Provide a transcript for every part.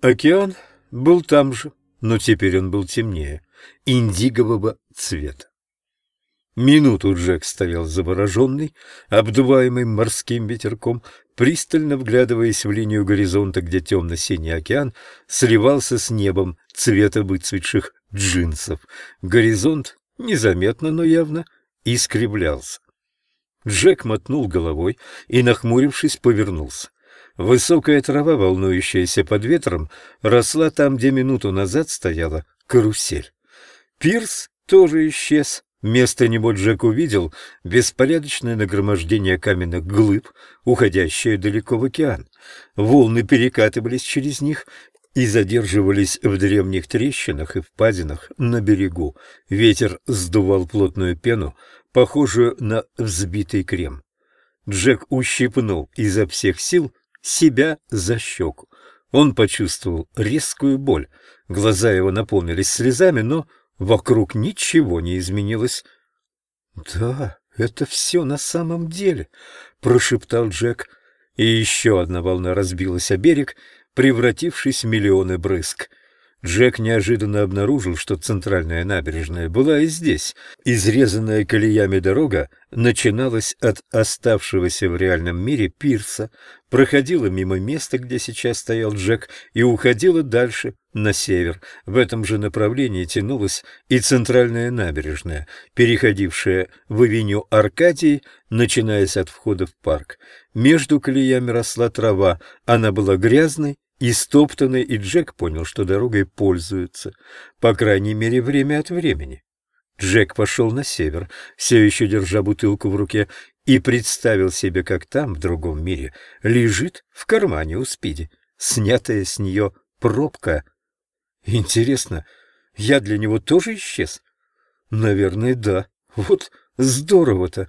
Океан был там же, но теперь он был темнее, индигового цвета. Минуту Джек стоял завороженный, обдуваемый морским ветерком, пристально вглядываясь в линию горизонта, где темно-синий океан сливался с небом цвета выцветших джинсов. Горизонт незаметно, но явно искривлялся. Джек мотнул головой и, нахмурившись, повернулся. Высокая трава, волнующаяся под ветром, росла там, где минуту назад стояла карусель. Пирс тоже исчез. Вместо него Джек увидел беспорядочное нагромождение каменных глыб, уходящее далеко в океан. Волны перекатывались через них и задерживались в древних трещинах и впадинах на берегу. Ветер сдувал плотную пену, похожую на взбитый крем. Джек ущипнул изо всех сил себя за щеку. Он почувствовал резкую боль. Глаза его наполнились слезами, но Вокруг ничего не изменилось. «Да, это все на самом деле», — прошептал Джек. И еще одна волна разбилась о берег, превратившись в миллионы брызг. Джек неожиданно обнаружил, что центральная набережная была и здесь. Изрезанная колеями дорога начиналась от оставшегося в реальном мире пирса, проходила мимо места, где сейчас стоял Джек, и уходила дальше, на север. В этом же направлении тянулась и центральная набережная, переходившая в авеню Аркадии, начинаясь от входа в парк. Между колеями росла трава, она была грязной истоптанной, и Джек понял, что дорогой пользуются, по крайней мере, время от времени. Джек пошел на север, все еще держа бутылку в руке, и представил себе, как там, в другом мире, лежит в кармане у Спиди, снятая с нее пробка. Интересно, я для него тоже исчез? Наверное, да. Вот здорово-то.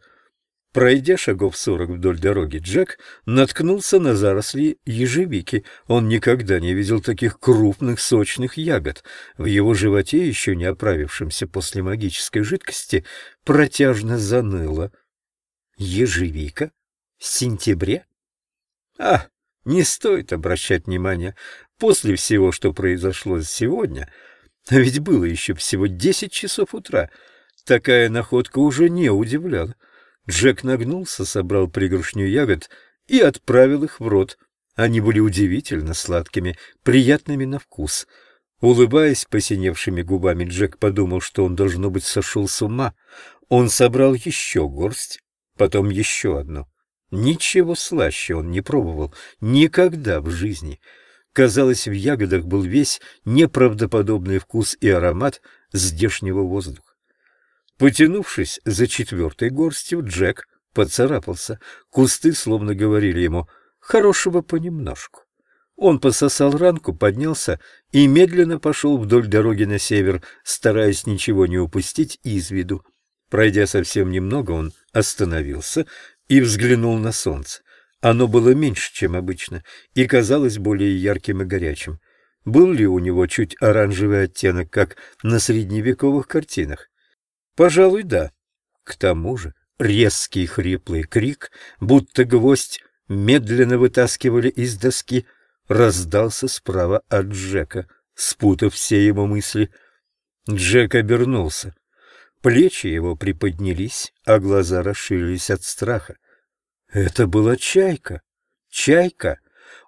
Пройдя шагов сорок вдоль дороги, Джек наткнулся на заросли ежевики. Он никогда не видел таких крупных сочных ягод. В его животе, еще не оправившемся после магической жидкости, протяжно заныло. Ежевика? В сентябре? А, не стоит обращать внимания. После всего, что произошло сегодня, а ведь было еще всего десять часов утра, такая находка уже не удивляла. Джек нагнулся, собрал пригоршню ягод и отправил их в рот. Они были удивительно сладкими, приятными на вкус. Улыбаясь посиневшими губами, Джек подумал, что он, должно быть, сошел с ума. Он собрал еще горсть, потом еще одну. Ничего слаще он не пробовал никогда в жизни. Казалось, в ягодах был весь неправдоподобный вкус и аромат здешнего воздуха. Потянувшись за четвертой горстью, Джек поцарапался. Кусты словно говорили ему «хорошего понемножку». Он пососал ранку, поднялся и медленно пошел вдоль дороги на север, стараясь ничего не упустить из виду. Пройдя совсем немного, он остановился и взглянул на солнце. Оно было меньше, чем обычно, и казалось более ярким и горячим. Был ли у него чуть оранжевый оттенок, как на средневековых картинах? Пожалуй, да. К тому же резкий хриплый крик, будто гвоздь медленно вытаскивали из доски, раздался справа от Джека, спутав все его мысли. Джек обернулся. Плечи его приподнялись, а глаза расширились от страха. Это была чайка. Чайка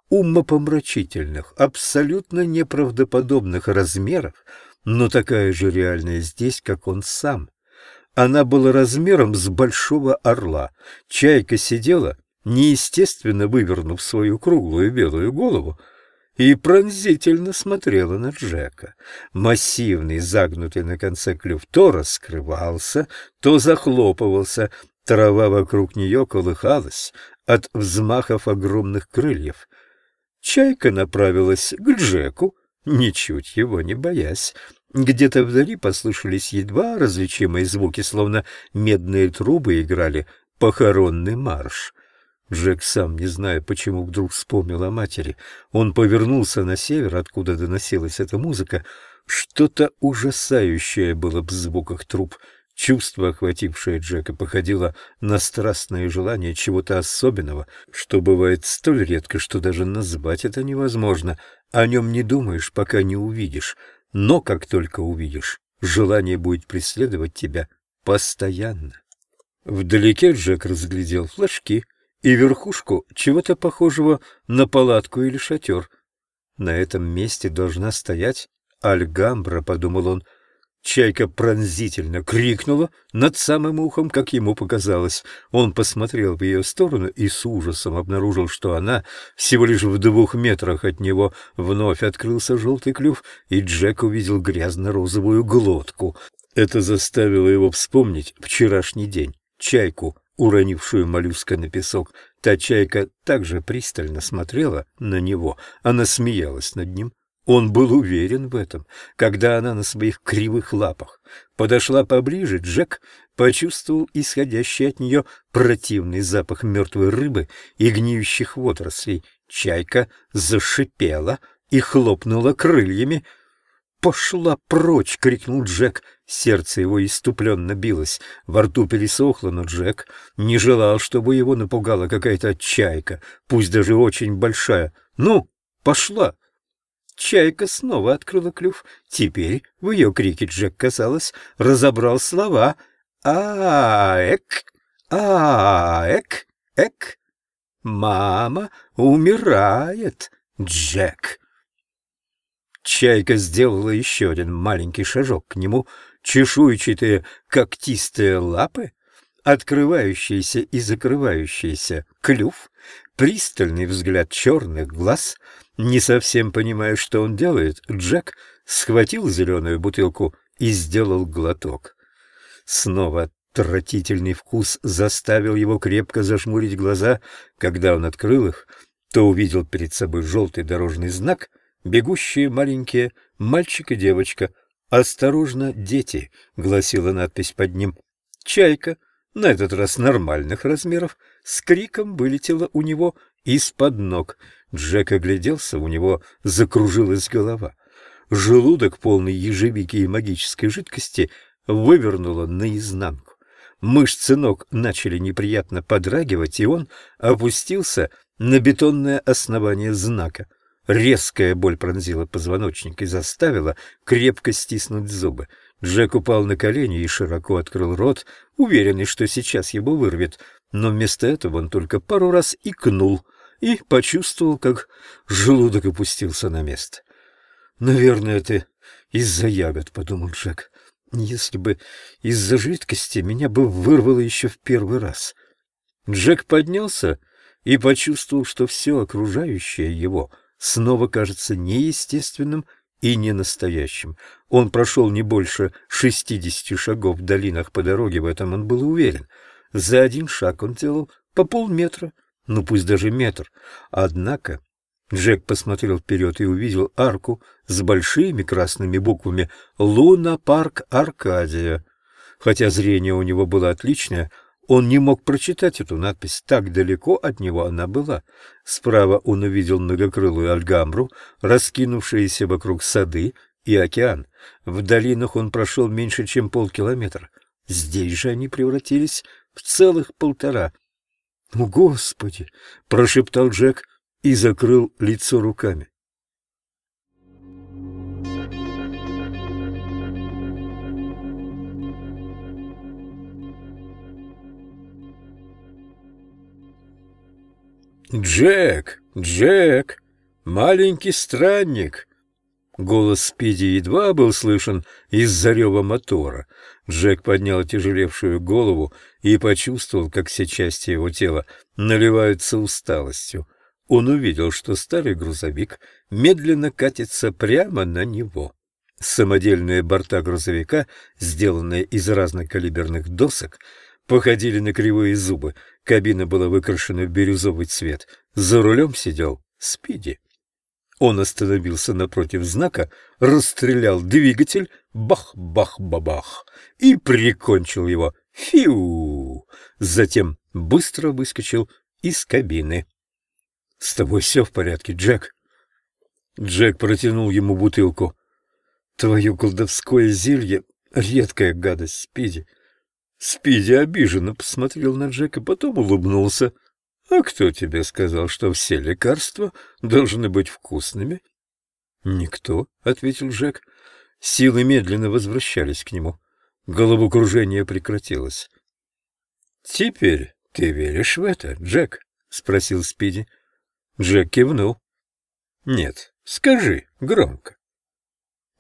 умопомрачительных, абсолютно неправдоподобных размеров, но такая же реальная здесь, как он сам. Она была размером с большого орла. Чайка сидела, неестественно вывернув свою круглую белую голову, и пронзительно смотрела на Джека. Массивный, загнутый на конце клюв то раскрывался, то захлопывался, трава вокруг нее колыхалась от взмахов огромных крыльев. Чайка направилась к Джеку, ничуть его не боясь. Где-то вдали послышались едва различимые звуки, словно медные трубы играли похоронный марш. Джек, сам не зная, почему вдруг вспомнил о матери, он повернулся на север, откуда доносилась эта музыка. Что-то ужасающее было в звуках труб. Чувство, охватившее Джека, походило на страстное желание чего-то особенного, что бывает столь редко, что даже назвать это невозможно. О нем не думаешь, пока не увидишь. Но как только увидишь, желание будет преследовать тебя постоянно. Вдалеке Джек разглядел флажки и верхушку чего-то похожего на палатку или шатер. На этом месте должна стоять Альгамбра, подумал он, — Чайка пронзительно крикнула над самым ухом, как ему показалось. Он посмотрел в ее сторону и с ужасом обнаружил, что она всего лишь в двух метрах от него. Вновь открылся желтый клюв, и Джек увидел грязно-розовую глотку. Это заставило его вспомнить вчерашний день. Чайку, уронившую моллюска на песок. Та чайка также пристально смотрела на него. Она смеялась над ним. Он был уверен в этом. Когда она на своих кривых лапах подошла поближе, Джек почувствовал исходящий от нее противный запах мертвой рыбы и гниющих водорослей. Чайка зашипела и хлопнула крыльями. «Пошла прочь!» — крикнул Джек. Сердце его иступленно билось. Во рту пересохло, но Джек не желал, чтобы его напугала какая-то чайка, пусть даже очень большая. «Ну, пошла!» Чайка снова открыла клюв. Теперь в ее крике Джек, казалось, разобрал слова «А-эк! А-эк! Эк! Мама умирает! Джек!» Чайка сделала еще один маленький шажок к нему. Чешуйчатые когтистые лапы, открывающиеся и закрывающиеся клюв, пристальный взгляд черных глаз — не совсем понимая, что он делает, Джек схватил зеленую бутылку и сделал глоток. Снова отвратительный вкус заставил его крепко зажмурить глаза. Когда он открыл их, то увидел перед собой желтый дорожный знак, бегущие маленькие мальчик и девочка. «Осторожно, дети!» — гласила надпись под ним. Чайка, на этот раз нормальных размеров, с криком вылетела у него из-под ног — Джек огляделся, у него закружилась голова. Желудок, полный ежевики и магической жидкости, вывернуло наизнанку. Мышцы ног начали неприятно подрагивать, и он опустился на бетонное основание знака. Резкая боль пронзила позвоночник и заставила крепко стиснуть зубы. Джек упал на колени и широко открыл рот, уверенный, что сейчас его вырвет, но вместо этого он только пару раз икнул — и почувствовал, как желудок опустился на место. «Наверное, это из-за ягод», — подумал Джек. «Если бы из-за жидкости меня бы вырвало еще в первый раз». Джек поднялся и почувствовал, что все окружающее его снова кажется неестественным и ненастоящим. Он прошел не больше шестидесяти шагов в долинах по дороге, в этом он был уверен. За один шаг он делал по полметра, ну пусть даже метр. Однако Джек посмотрел вперед и увидел арку с большими красными буквами «Луна Парк Аркадия». Хотя зрение у него было отличное, он не мог прочитать эту надпись, так далеко от него она была. Справа он увидел многокрылую альгамбру, раскинувшиеся вокруг сады и океан. В долинах он прошел меньше, чем полкилометра. Здесь же они превратились в целых полтора. «О, Господи!» — прошептал Джек и закрыл лицо руками. «Джек! Джек! Маленький странник!» Голос Спиди едва был слышен из-за рева мотора. Джек поднял тяжелевшую голову и почувствовал, как все части его тела наливаются усталостью. Он увидел, что старый грузовик медленно катится прямо на него. Самодельные борта грузовика, сделанные из разнокалиберных досок, походили на кривые зубы. Кабина была выкрашена в бирюзовый цвет. За рулем сидел Спиди. Он остановился напротив знака, расстрелял двигатель, бах-бах-бабах, и прикончил его. Фиу! Затем быстро выскочил из кабины. — С тобой все в порядке, Джек? Джек протянул ему бутылку. — Твое колдовское зелье — редкая гадость, Спиди. Спиди обиженно посмотрел на Джека, потом улыбнулся. «А кто тебе сказал, что все лекарства должны быть вкусными?» «Никто», — ответил Джек. Силы медленно возвращались к нему. Головокружение прекратилось. «Теперь ты веришь в это, Джек?» — спросил Спиди. Джек кивнул. «Нет, скажи громко».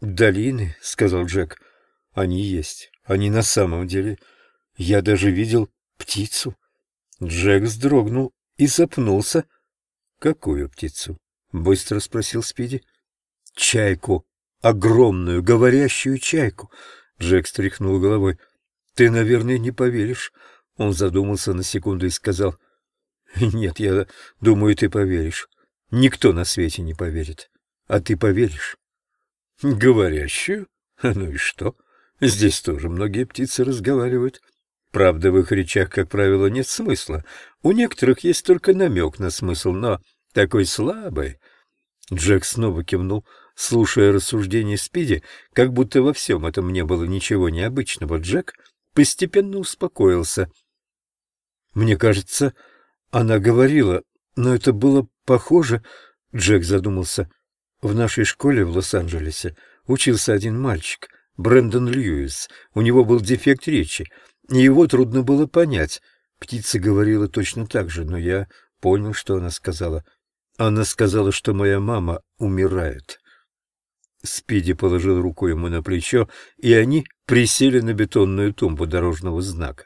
«Долины», — сказал Джек, — «они есть, они на самом деле. Я даже видел птицу». Джек вздрогнул и запнулся. «Какую птицу?» — быстро спросил Спиди. «Чайку, огромную говорящую чайку». Джек стряхнул головой. «Ты, наверное, не поверишь». Он задумался на секунду и сказал. «Нет, я думаю, ты поверишь. Никто на свете не поверит. А ты поверишь?» «Говорящую? Ну и что? Здесь тоже многие птицы разговаривают. Правда, в их речах, как правило, нет смысла. У некоторых есть только намек на смысл, но такой слабый. Джек снова кивнул, слушая рассуждения Спиди, как будто во всем этом не было ничего необычного. Джек постепенно успокоился. «Мне кажется, она говорила, но это было похоже...» Джек задумался. «В нашей школе в Лос-Анджелесе учился один мальчик, Брэндон Льюис. У него был дефект речи его трудно было понять. Птица говорила точно так же, но я понял, что она сказала. Она сказала, что моя мама умирает. Спиди положил руку ему на плечо, и они присели на бетонную тумбу дорожного знака.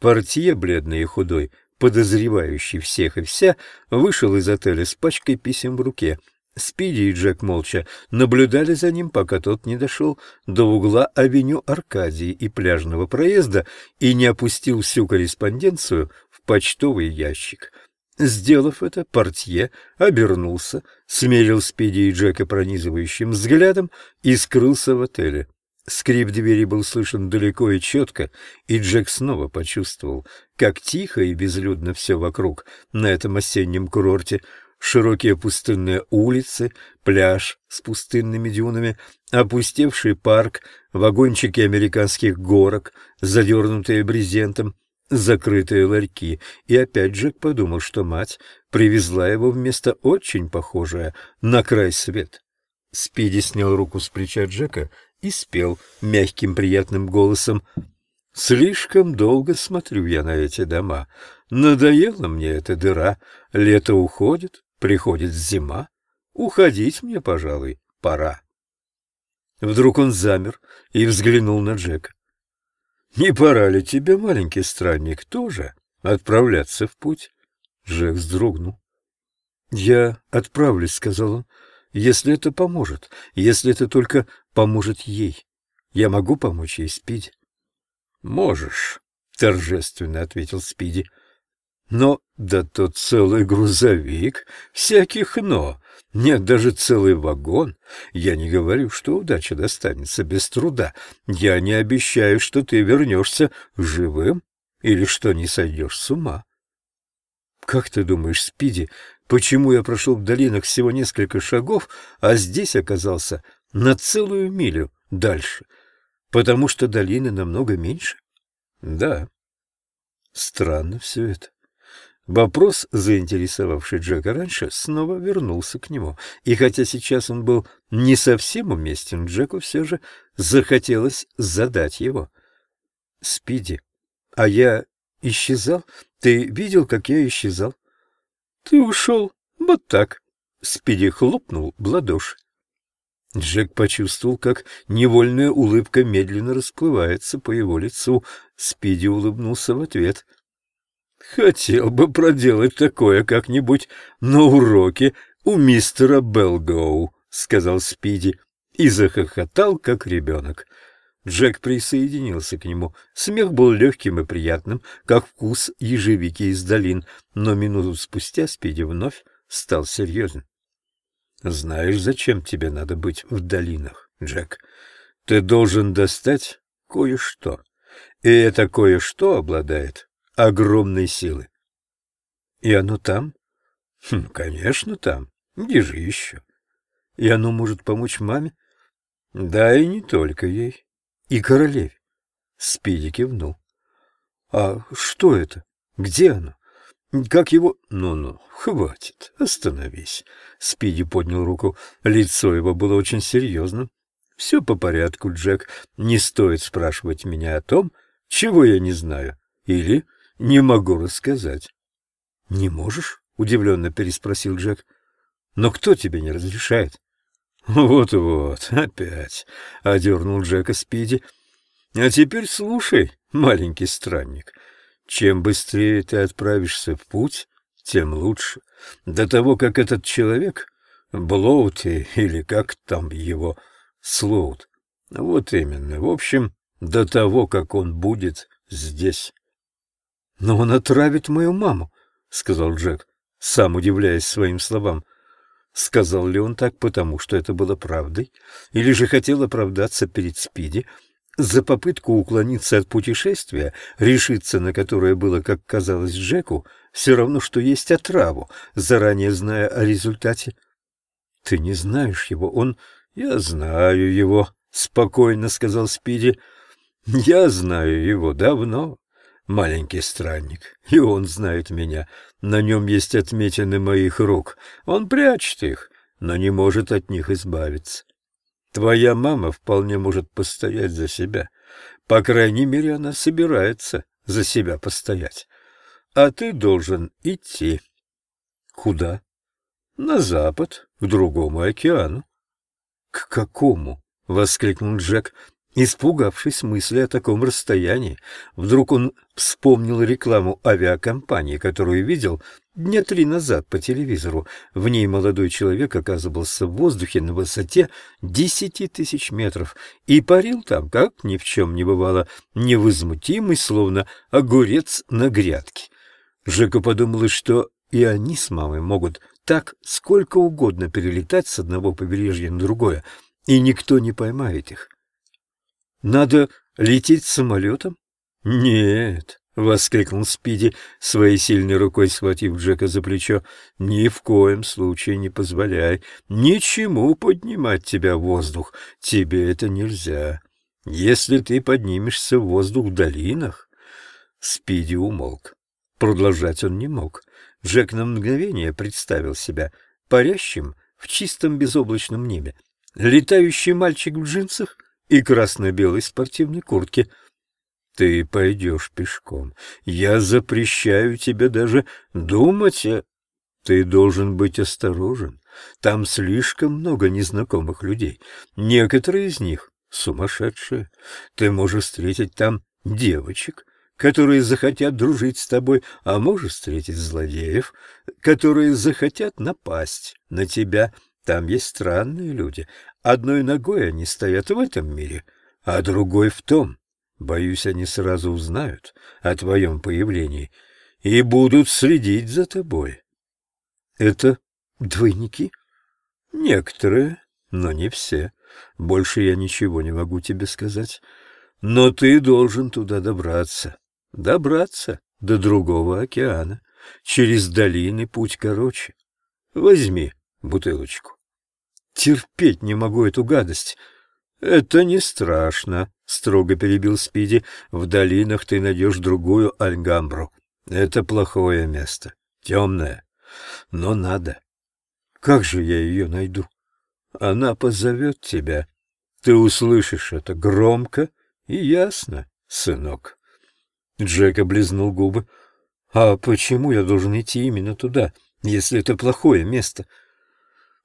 Портье, бледный и худой, подозревающий всех и вся, вышел из отеля с пачкой писем в руке — Спиди и Джек молча наблюдали за ним, пока тот не дошел до угла авеню Аркадии и пляжного проезда и не опустил всю корреспонденцию в почтовый ящик. Сделав это, портье обернулся, смерил Спиди и Джека пронизывающим взглядом и скрылся в отеле. Скрип двери был слышен далеко и четко, и Джек снова почувствовал, как тихо и безлюдно все вокруг на этом осеннем курорте — широкие пустынные улицы, пляж с пустынными дюнами, опустевший парк, вагончики американских горок, задернутые брезентом, закрытые ларьки. И опять Джек подумал, что мать привезла его в место очень похожее на край свет. Спиди снял руку с плеча Джека и спел мягким приятным голосом «Слишком долго смотрю я на эти дома. Надоела мне эта дыра. Лето уходит, Приходит зима. Уходить мне, пожалуй, пора. Вдруг он замер и взглянул на Джека. «Не пора ли тебе, маленький странник, тоже отправляться в путь?» Джек вздрогнул. «Я отправлюсь», — сказал он, — «если это поможет, если это только поможет ей. Я могу помочь ей, Спиди?» «Можешь», — торжественно ответил Спиди. Но да тут целый грузовик, всяких «но». Нет, даже целый вагон. Я не говорю, что удача достанется без труда. Я не обещаю, что ты вернешься живым или что не сойдешь с ума. Как ты думаешь, Спиди, почему я прошел в долинах всего несколько шагов, а здесь оказался на целую милю дальше? Потому что долины намного меньше? Да. Странно все это. Вопрос, заинтересовавший Джека раньше, снова вернулся к нему, и хотя сейчас он был не совсем уместен, Джеку все же захотелось задать его. «Спиди, а я исчезал? Ты видел, как я исчезал?» «Ты ушел, вот так», — Спиди хлопнул в ладоши. Джек почувствовал, как невольная улыбка медленно расплывается по его лицу. Спиди улыбнулся в ответ — Хотел бы проделать такое как-нибудь на уроке у мистера Белгоу, сказал Спиди и захохотал, как ребенок. Джек присоединился к нему. Смех был легким и приятным, как вкус ежевики из долин, но минуту спустя Спиди вновь стал серьезным. «Знаешь, зачем тебе надо быть в долинах, Джек? Ты должен достать кое-что, и это кое-что обладает огромной силы. И оно там? Хм, конечно, там. Где же еще? И оно может помочь маме? Да, и не только ей. И королеве. Спиди кивнул. А что это? Где оно? Как его... Ну-ну, хватит, остановись. Спиди поднял руку. Лицо его было очень серьезным. Все по порядку, Джек. Не стоит спрашивать меня о том, чего я не знаю. Или не могу рассказать. Не можешь? Удивленно переспросил Джек. Но кто тебе не разрешает? Вот-вот, опять, одернул Джека Спиди. А теперь слушай, маленький странник. Чем быстрее ты отправишься в путь, тем лучше. До того, как этот человек, Блоути или как там его, Слоут, вот именно, в общем, до того, как он будет здесь. — Но он отравит мою маму, — сказал Джек, сам удивляясь своим словам. Сказал ли он так потому, что это было правдой, или же хотел оправдаться перед Спиди, — за попытку уклониться от путешествия, решиться на которое было, как казалось Джеку, все равно, что есть отраву, заранее зная о результате. — Ты не знаешь его, он... — Я знаю его, — спокойно сказал Спиди. — Я знаю его давно, маленький странник, и он знает меня. На нем есть отметины моих рук. Он прячет их, но не может от них избавиться. Твоя мама вполне может постоять за себя. По крайней мере, она собирается за себя постоять. А ты должен идти. Куда? На запад, к другому океану. К какому? воскликнул Джек, Испугавшись мысли о таком расстоянии, вдруг он вспомнил рекламу авиакомпании, которую видел дня три назад по телевизору. В ней молодой человек оказывался в воздухе на высоте десяти тысяч метров и парил там, как ни в чем не бывало, невозмутимый, словно огурец на грядке. Жека подумала, что и они с мамой могут так сколько угодно перелетать с одного побережья на другое, и никто не поймает их. Надо лететь самолетом? Нет, воскликнул Спиди, своей сильной рукой схватив Джека за плечо. Ни в коем случае не позволяй ничему поднимать тебя в воздух. Тебе это нельзя. Если ты поднимешься в воздух в долинах... Спиди умолк. Продолжать он не мог. Джек на мгновение представил себя парящим в чистом безоблачном небе. Летающий мальчик в джинсах — и красно-белой спортивной куртке. Ты пойдешь пешком. Я запрещаю тебе даже думать о... Ты должен быть осторожен. Там слишком много незнакомых людей. Некоторые из них сумасшедшие. Ты можешь встретить там девочек, которые захотят дружить с тобой, а можешь встретить злодеев, которые захотят напасть на тебя. Там есть странные люди, Одной ногой они стоят в этом мире, а другой в том. Боюсь, они сразу узнают о твоем появлении и будут следить за тобой. Это двойники? Некоторые, но не все. Больше я ничего не могу тебе сказать. Но ты должен туда добраться. Добраться до другого океана. Через долины путь короче. Возьми бутылочку. Терпеть не могу эту гадость. Это не страшно, строго перебил Спиди. В долинах ты найдешь другую Альгамбру. Это плохое место, темное, но надо. Как же я ее найду? Она позовет тебя. Ты услышишь это громко и ясно, сынок. Джек облизнул губы. А почему я должен идти именно туда, если это плохое место? —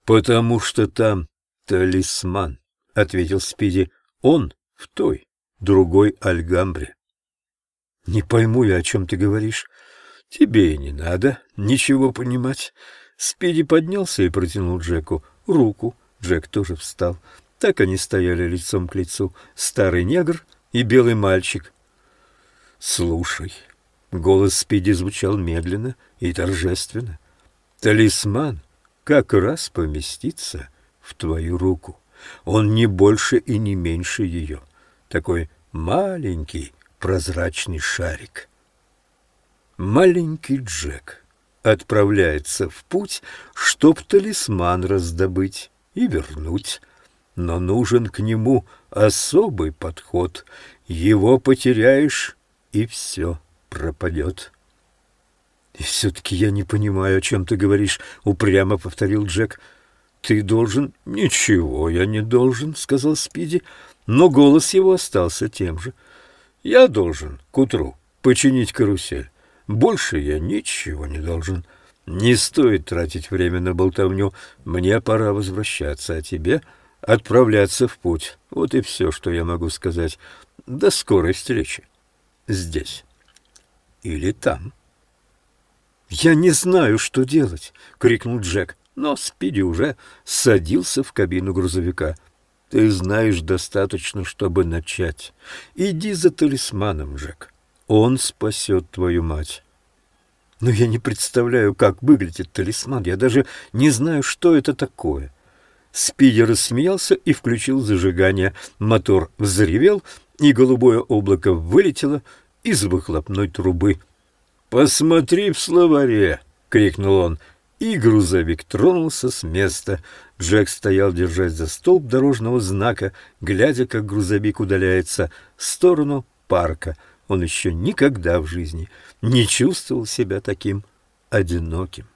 «Потому что там талисман», — ответил Спиди. «Он в той, другой Альгамбре». «Не пойму я, о чем ты говоришь. Тебе и не надо ничего понимать». Спиди поднялся и протянул Джеку руку. Джек тоже встал. Так они стояли лицом к лицу, старый негр и белый мальчик. «Слушай», — голос Спиди звучал медленно и торжественно, — «талисман — как раз поместится в твою руку. Он не больше и не меньше ее. Такой маленький прозрачный шарик. Маленький Джек отправляется в путь, чтоб талисман раздобыть и вернуть. Но нужен к нему особый подход. Его потеряешь, и все. пропадет. — И все-таки я не понимаю, о чем ты говоришь, — упрямо повторил Джек. — Ты должен... — Ничего я не должен, — сказал Спиди, но голос его остался тем же. — Я должен к утру починить карусель. Больше я ничего не должен. Не стоит тратить время на болтовню. Мне пора возвращаться, а тебе отправляться в путь. Вот и все, что я могу сказать. До скорой встречи. Здесь. Или там. «Я не знаю, что делать!» — крикнул Джек. Но Спиди уже садился в кабину грузовика. «Ты знаешь достаточно, чтобы начать. Иди за талисманом, Джек. Он спасет твою мать». «Но я не представляю, как выглядит талисман. Я даже не знаю, что это такое». Спиди рассмеялся и включил зажигание. Мотор взревел, и голубое облако вылетело из выхлопной трубы. «Посмотри в словаре!» — крикнул он, и грузовик тронулся с места. Джек стоял, держась за столб дорожного знака, глядя, как грузовик удаляется в сторону парка. Он еще никогда в жизни не чувствовал себя таким одиноким.